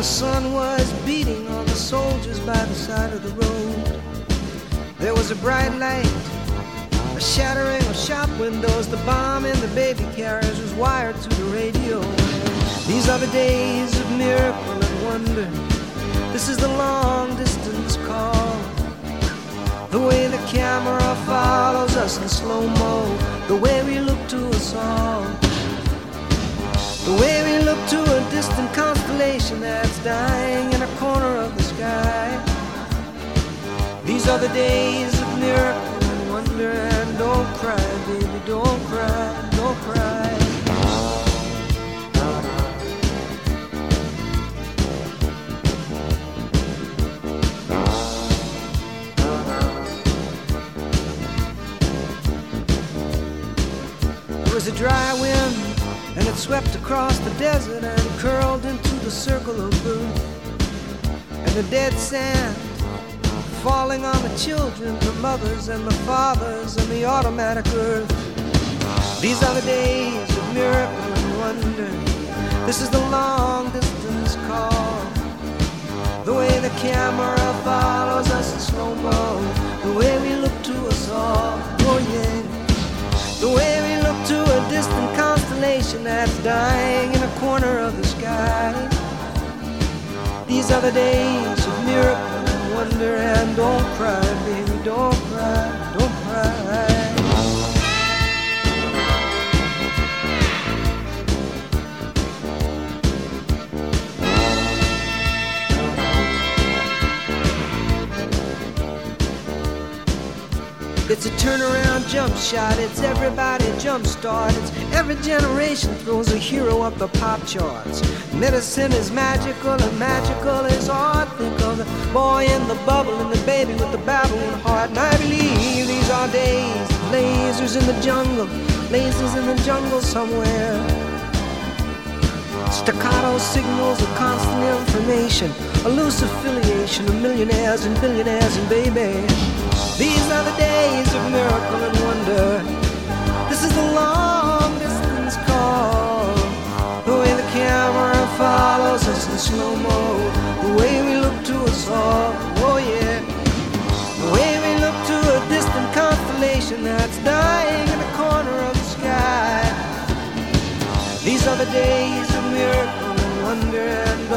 the sun was beating on the soldiers by the side of the road. There was a bright light, a shattering of shop windows. The bomb in the baby carriage was wired to the radio. These are the days of miracle and wonder. This is the long distance call. The way the camera follows us in slow mo. The way we look to us all. The way distant constellation that's dying in a corner of the sky. These are the days of miracle and wonder. And don't cry, baby, don't cry, don't cry. There was a dry wind, and it swept across the desert and curled into the circle of blue. And the dead sand falling on the children, the mothers and the fathers, and the automatic earth. These are the days of miracle and wonder. This is the long distance call. The way the camera follows us in slow mo. The way we look to us all. Constellation that's dying in a corner of the sky. These are the days of miracle and wonder. And don't cry, baby, don't cry, don't cry. It's a turnaround jump shot, it's everybody jump start. It's every generation throws a hero up the pop charts. Medicine is magical and magical is art. Think of the boy in the bubble and the baby with the babbling heart. And I believe these are days, lasers in the jungle, lasers in the jungle somewhere. Staccato signals of constant information, a loose affiliation of millionaires and billionaires and baby. These are the days of miracle and wonder. This is the long distance call. The way the camera follows us in slow mo. The way we look to us all. Oh yeah. The way we look to a distant constellation that's dying in the corner of the sky. These are the days of miracle and wonder. And